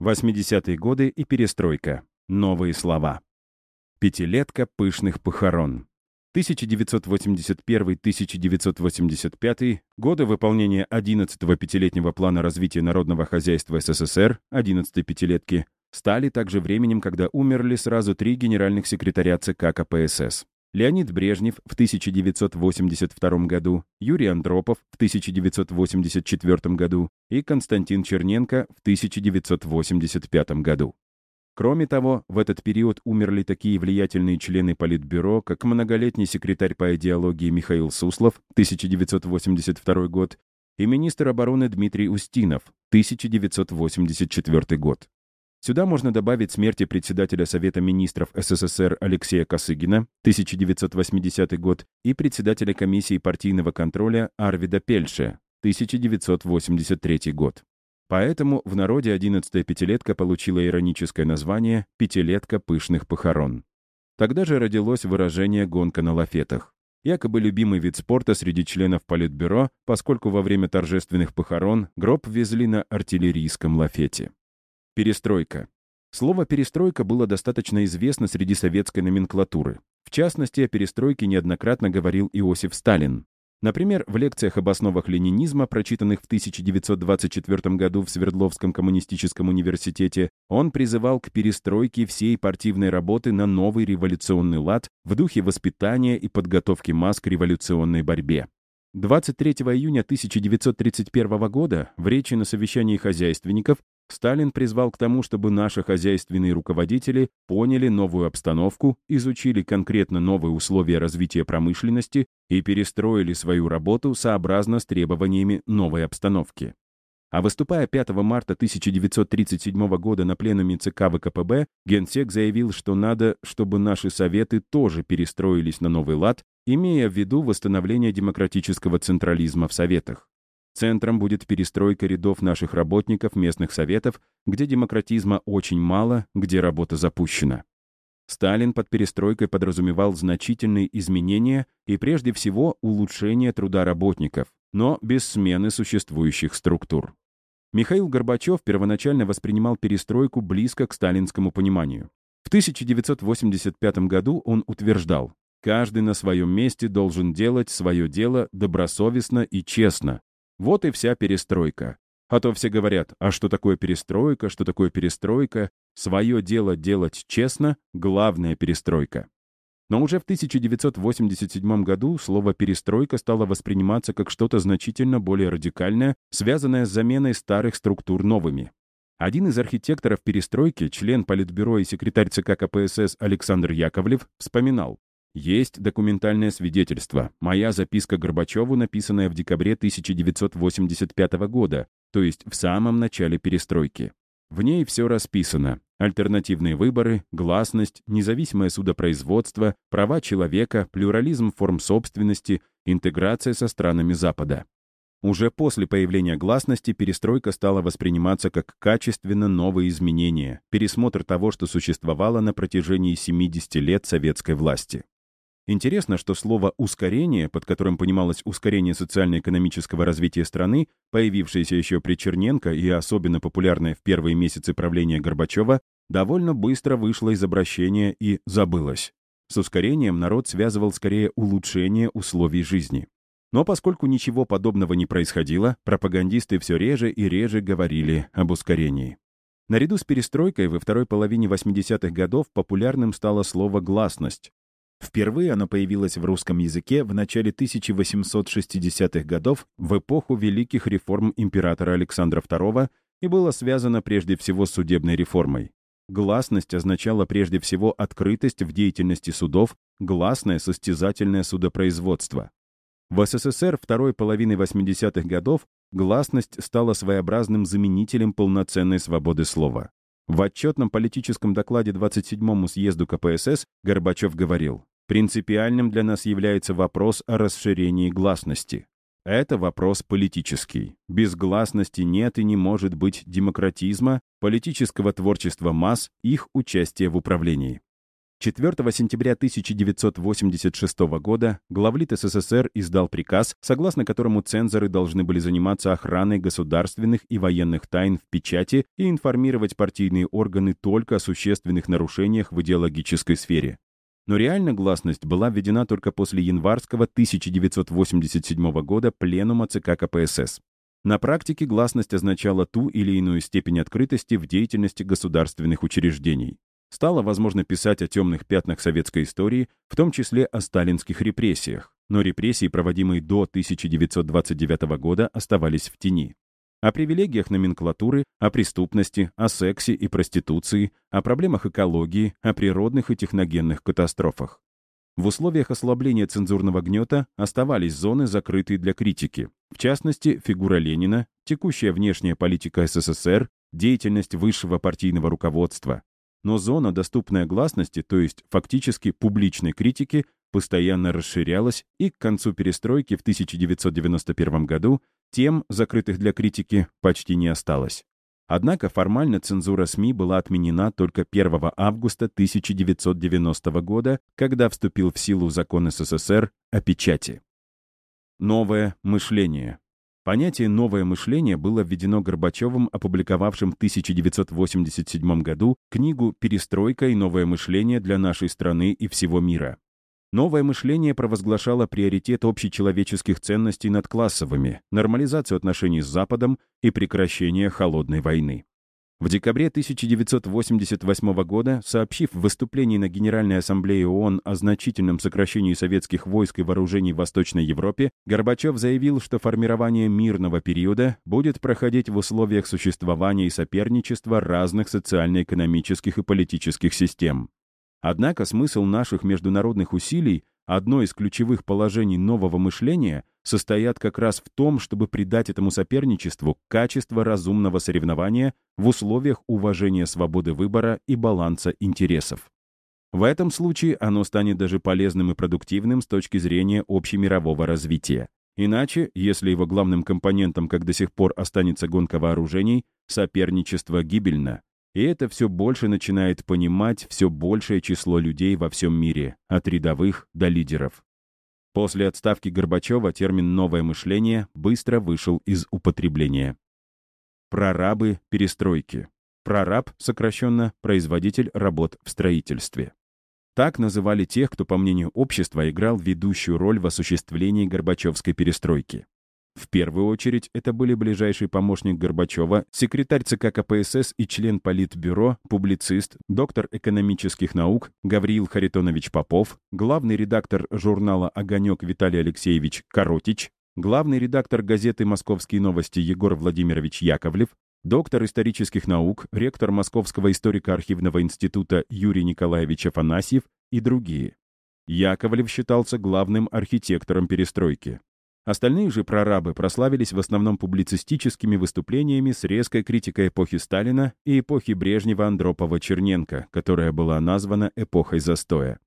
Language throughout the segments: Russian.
80-е годы и перестройка. Новые слова. Пятилетка пышных похорон. 1981-1985 годы выполнения 11-го пятилетнего плана развития народного хозяйства СССР, 11-й пятилетки, стали также временем, когда умерли сразу три генеральных секретаря ЦК КПСС. Леонид Брежнев в 1982 году, Юрий Андропов в 1984 году и Константин Черненко в 1985 году. Кроме того, в этот период умерли такие влиятельные члены Политбюро, как многолетний секретарь по идеологии Михаил Суслов, 1982 год, и министр обороны Дмитрий Устинов, 1984 год. Сюда можно добавить смерти председателя Совета министров СССР Алексея Косыгина, 1980 год, и председателя комиссии партийного контроля Арвида Пельше, 1983 год. Поэтому в народе 11-я пятилетка получила ироническое название «пятилетка пышных похорон». Тогда же родилось выражение «гонка на лафетах». Якобы любимый вид спорта среди членов Политбюро, поскольку во время торжественных похорон гроб везли на артиллерийском лафете. Перестройка. Слово «перестройка» было достаточно известно среди советской номенклатуры. В частности, о перестройке неоднократно говорил Иосиф Сталин. Например, в лекциях об основах ленинизма, прочитанных в 1924 году в Свердловском коммунистическом университете, он призывал к перестройке всей партийной работы на новый революционный лад в духе воспитания и подготовки масс к революционной борьбе. 23 июня 1931 года в речи на совещании хозяйственников Сталин призвал к тому, чтобы наши хозяйственные руководители поняли новую обстановку, изучили конкретно новые условия развития промышленности и перестроили свою работу сообразно с требованиями новой обстановки. А выступая 5 марта 1937 года на пленуме ЦК ВКПБ, Генсек заявил, что надо, чтобы наши советы тоже перестроились на новый лад, имея в виду восстановление демократического централизма в советах. Центром будет перестройка рядов наших работников местных советов, где демократизма очень мало, где работа запущена. Сталин под перестройкой подразумевал значительные изменения и прежде всего улучшение труда работников, но без смены существующих структур. Михаил Горбачев первоначально воспринимал перестройку близко к сталинскому пониманию. В 1985 году он утверждал, каждый на своем месте должен делать свое дело добросовестно и честно, вот и вся перестройка. А то все говорят, а что такое перестройка, что такое перестройка? Свое дело делать честно — главная перестройка. Но уже в 1987 году слово «перестройка» стало восприниматься как что-то значительно более радикальное, связанное с заменой старых структур новыми. Один из архитекторов перестройки, член Политбюро и секретарь ЦК КПСС Александр Яковлев, вспоминал, есть документальное свидетельство. Моя записка Горбачеву, написанная в декабре 1985 года, то есть в самом начале перестройки. В ней все расписано. Альтернативные выборы, гласность, независимое судопроизводство, права человека, плюрализм форм собственности, интеграция со странами Запада. Уже после появления гласности перестройка стала восприниматься как качественно новые изменения, пересмотр того, что существовало на протяжении 70 лет советской власти. Интересно, что слово «ускорение», под которым понималось ускорение социально-экономического развития страны, появившееся еще при Черненко и особенно популярное в первые месяцы правления Горбачева, довольно быстро вышло из обращения и забылось. С ускорением народ связывал скорее улучшение условий жизни. Но поскольку ничего подобного не происходило, пропагандисты все реже и реже говорили об ускорении. Наряду с перестройкой во второй половине 80-х годов популярным стало слово «гласность», Впервые оно появилось в русском языке в начале 1860-х годов в эпоху великих реформ императора Александра II и было связано прежде всего с судебной реформой. Гласность означала прежде всего открытость в деятельности судов, гласное состязательное судопроизводство. В СССР второй половины 80-х годов гласность стала своеобразным заменителем полноценной свободы слова. В отчетном политическом докладе 27-му съезду КПСС Горбачев говорил, «Принципиальным для нас является вопрос о расширении гласности. Это вопрос политический. Без гласности нет и не может быть демократизма, политического творчества масс, их участия в управлении. 4 сентября 1986 года главлит СССР издал приказ, согласно которому цензоры должны были заниматься охраной государственных и военных тайн в печати и информировать партийные органы только о существенных нарушениях в идеологической сфере. Но реально гласность была введена только после январского 1987 года пленума ЦК КПСС. На практике гласность означала ту или иную степень открытости в деятельности государственных учреждений стало возможно писать о темных пятнах советской истории, в том числе о сталинских репрессиях. Но репрессии, проводимые до 1929 года, оставались в тени. О привилегиях номенклатуры, о преступности, о сексе и проституции, о проблемах экологии, о природных и техногенных катастрофах. В условиях ослабления цензурного гнета оставались зоны, закрытые для критики. В частности, фигура Ленина, текущая внешняя политика СССР, деятельность высшего партийного руководства, но зона, доступная гласности, то есть фактически публичной критики, постоянно расширялась, и к концу перестройки в 1991 году тем, закрытых для критики, почти не осталось. Однако формально цензура СМИ была отменена только 1 августа 1990 года, когда вступил в силу закон СССР о печати. Новое мышление. Понятие «новое мышление» было введено Горбачевым, опубликовавшим в 1987 году книгу «Перестройка и новое мышление для нашей страны и всего мира». Новое мышление провозглашало приоритет общечеловеческих ценностей над классовыми, нормализацию отношений с Западом и прекращение холодной войны. В декабре 1988 года, сообщив в выступлении на Генеральной Ассамблее ООН о значительном сокращении советских войск и вооружений в Восточной Европе, Горбачев заявил, что формирование мирного периода будет проходить в условиях существования и соперничества разных социально-экономических и политических систем. Однако смысл наших международных усилий, одно из ключевых положений нового мышления — состоят как раз в том, чтобы придать этому соперничеству качество разумного соревнования в условиях уважения свободы выбора и баланса интересов. В этом случае оно станет даже полезным и продуктивным с точки зрения общемирового развития. Иначе, если его главным компонентом, как до сих пор, останется гонка вооружений, соперничество гибельно. И это все больше начинает понимать все большее число людей во всем мире, от рядовых до лидеров. После отставки Горбачева термин «новое мышление» быстро вышел из употребления. Прорабы перестройки. Прораб, сокращенно, производитель работ в строительстве. Так называли тех, кто, по мнению общества, играл ведущую роль в осуществлении Горбачевской перестройки. В первую очередь, это были ближайший помощник Горбачева, секретарь ЦК КПСС и член Политбюро, публицист, доктор экономических наук Гавриил Харитонович Попов, главный редактор журнала «Огонек» Виталий Алексеевич Коротич, главный редактор газеты «Московские новости» Егор Владимирович Яковлев, доктор исторических наук, ректор Московского историко-архивного института Юрий Николаевич Афанасьев и другие. Яковлев считался главным архитектором перестройки. Остальные же прорабы прославились в основном публицистическими выступлениями с резкой критикой эпохи Сталина и эпохи Брежнева-Андропова-Черненко, которая была названа эпохой застоя.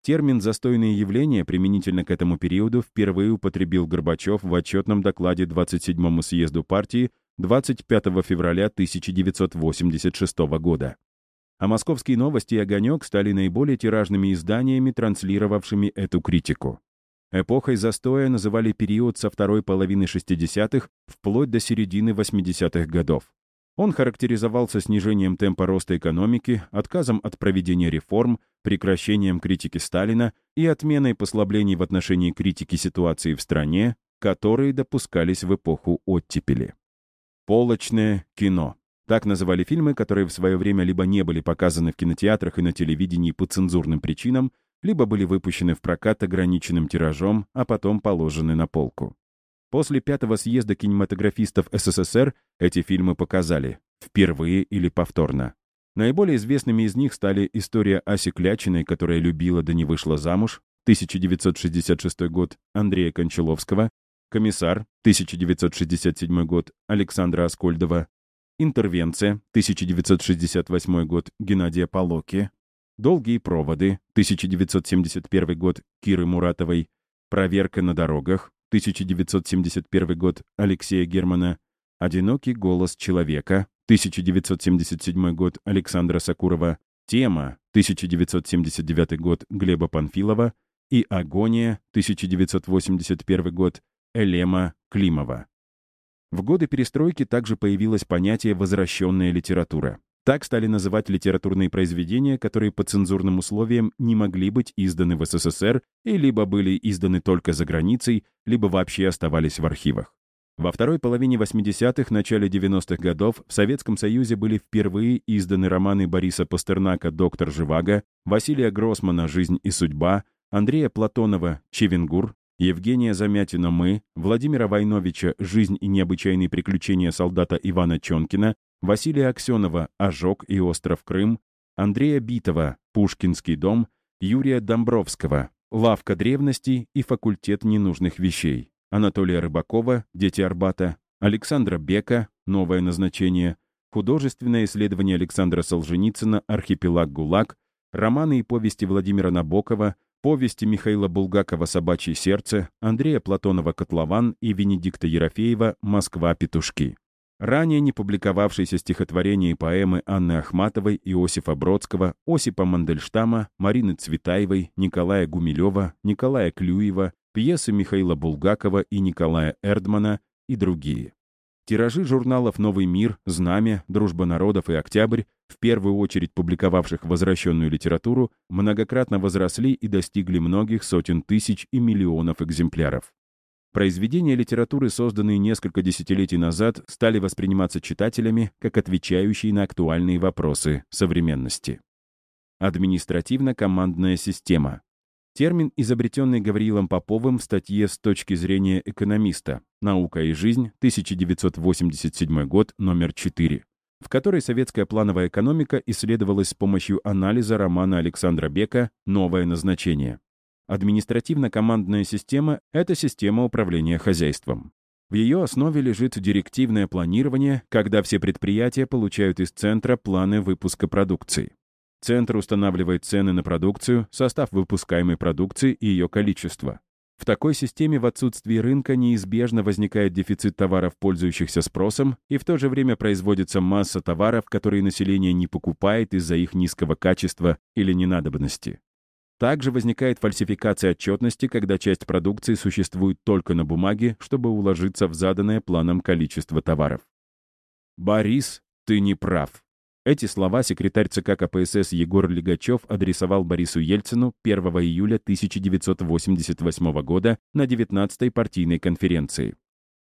Термин «застойные явления» применительно к этому периоду впервые употребил Горбачев в отчетном докладе 27-му съезду партии 25 февраля 1986 года. А «Московские новости» и «Огонек» стали наиболее тиражными изданиями, транслировавшими эту критику. Эпохой застоя называли период со второй половины 60-х вплоть до середины 80-х годов. Он характеризовался снижением темпа роста экономики, отказом от проведения реформ, прекращением критики Сталина и отменой послаблений в отношении критики ситуации в стране, которые допускались в эпоху оттепели. Полочное кино. Так называли фильмы, которые в свое время либо не были показаны в кинотеатрах и на телевидении по цензурным причинам, либо были выпущены в прокат ограниченным тиражом, а потом положены на полку. После пятого съезда кинематографистов СССР эти фильмы показали, впервые или повторно. Наиболее известными из них стали «История Аси Клячиной, которая любила да не вышла замуж», 1966 год, Андрея Кончаловского, «Комиссар», 1967 год, Александра Аскольдова, «Интервенция», 1968 год, Геннадия Полоки, Долгие проводы, 1971 год, Киры Муратовой. Проверка на дорогах, 1971 год, Алексея Германа. Одинокий голос человека, 1977 год, Александра Сакурова. Тема 1979 год Глеба Панфилова и Агония 1981 год Элема Климова. В годы перестройки также появилось понятие «возвращенная литература». Так стали называть литературные произведения, которые по цензурным условиям не могли быть изданы в СССР и либо были изданы только за границей, либо вообще оставались в архивах. Во второй половине 80-х, начале 90-х годов в Советском Союзе были впервые изданы романы Бориса Пастернака «Доктор Живаго», Василия Гроссмана «Жизнь и судьба», Андрея Платонова «Чевенгур», Евгения Замятина «Мы», Владимира Войновича «Жизнь и необычайные приключения солдата Ивана Чонкина», Василия Аксенова «Ожог и остров Крым», Андрея Битова «Пушкинский дом», Юрия Домбровского «Лавка древностей и факультет ненужных вещей», Анатолия Рыбакова «Дети Арбата», Александра Бека «Новое назначение», художественное исследование Александра Солженицына «Архипелаг ГУЛАГ», романы и повести Владимира Набокова, повести Михаила Булгакова «Собачье сердце», Андрея Платонова «Котлован» и Венедикта Ерофеева «Москва-петушки». Ранее не публиковавшиеся стихотворения и поэмы Анны Ахматовой, Иосифа Бродского, Осипа Мандельштама, Марины Цветаевой, Николая Гумилева, Николая Клюева, пьесы Михаила Булгакова и Николая Эрдмана и другие. Тиражи журналов «Новый мир», «Знамя», «Дружба народов» и «Октябрь», в первую очередь публиковавших возвращенную литературу, многократно возросли и достигли многих сотен тысяч и миллионов экземпляров. Произведения литературы, созданные несколько десятилетий назад, стали восприниматься читателями как отвечающие на актуальные вопросы современности. Административно-командная система. Термин, изобретенный Гавриилом Поповым в статье «С точки зрения экономиста. Наука и жизнь. 1987 год. Номер 4», в которой советская плановая экономика исследовалась с помощью анализа романа Александра Бека «Новое назначение». Административно-командная система — это система управления хозяйством. В ее основе лежит директивное планирование, когда все предприятия получают из центра планы выпуска продукции. Центр устанавливает цены на продукцию, состав выпускаемой продукции и ее количество. В такой системе в отсутствии рынка неизбежно возникает дефицит товаров, пользующихся спросом, и в то же время производится масса товаров, которые население не покупает из-за их низкого качества или ненадобности. Также возникает фальсификация отчетности, когда часть продукции существует только на бумаге, чтобы уложиться в заданное планом количество товаров. «Борис, ты не прав». Эти слова секретарь ЦК КПСС Егор Легачев адресовал Борису Ельцину 1 июля 1988 года на 19-й партийной конференции.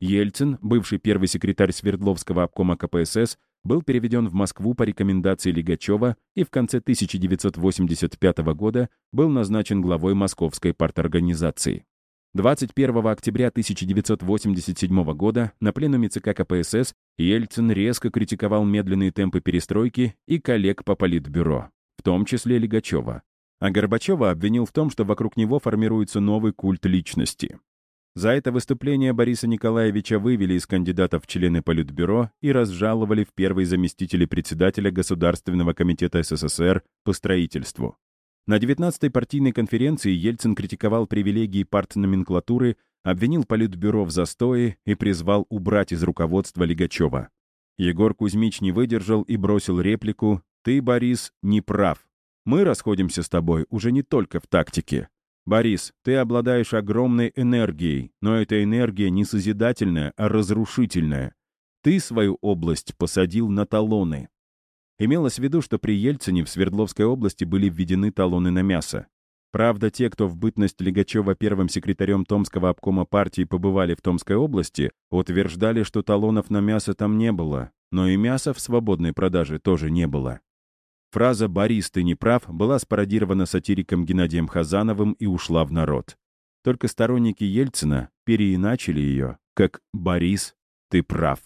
Ельцин, бывший первый секретарь Свердловского обкома КПСС, был переведен в Москву по рекомендации Лигачева и в конце 1985 года был назначен главой Московской парторганизации. 21 октября 1987 года на пленуме ЦК КПСС Ельцин резко критиковал медленные темпы перестройки и коллег по политбюро, в том числе Лигачева. А Горбачева обвинил в том, что вокруг него формируется новый культ личности. За это выступление Бориса Николаевича вывели из кандидатов в члены Политбюро и разжаловали в первые заместители председателя Государственного комитета СССР по строительству. На 19-й партийной конференции Ельцин критиковал привилегии партноменклатуры, обвинил Политбюро в застое и призвал убрать из руководства Лигачева. Егор Кузьмич не выдержал и бросил реплику «Ты, Борис, не прав. Мы расходимся с тобой уже не только в тактике. Борис, ты обладаешь огромной энергией, но эта энергия не созидательная, а разрушительная. Ты свою область посадил на талоны. Имелось в виду, что при Ельцине в Свердловской области были введены талоны на мясо. Правда, те, кто в бытность Легачева первым секретарем Томского обкома партии побывали в Томской области, утверждали, что талонов на мясо там не было, но и мяса в свободной продаже тоже не было. Фраза «Борис, ты не прав» была спародирована сатириком Геннадием Хазановым и ушла в народ. Только сторонники Ельцина переиначили ее как «Борис, ты прав».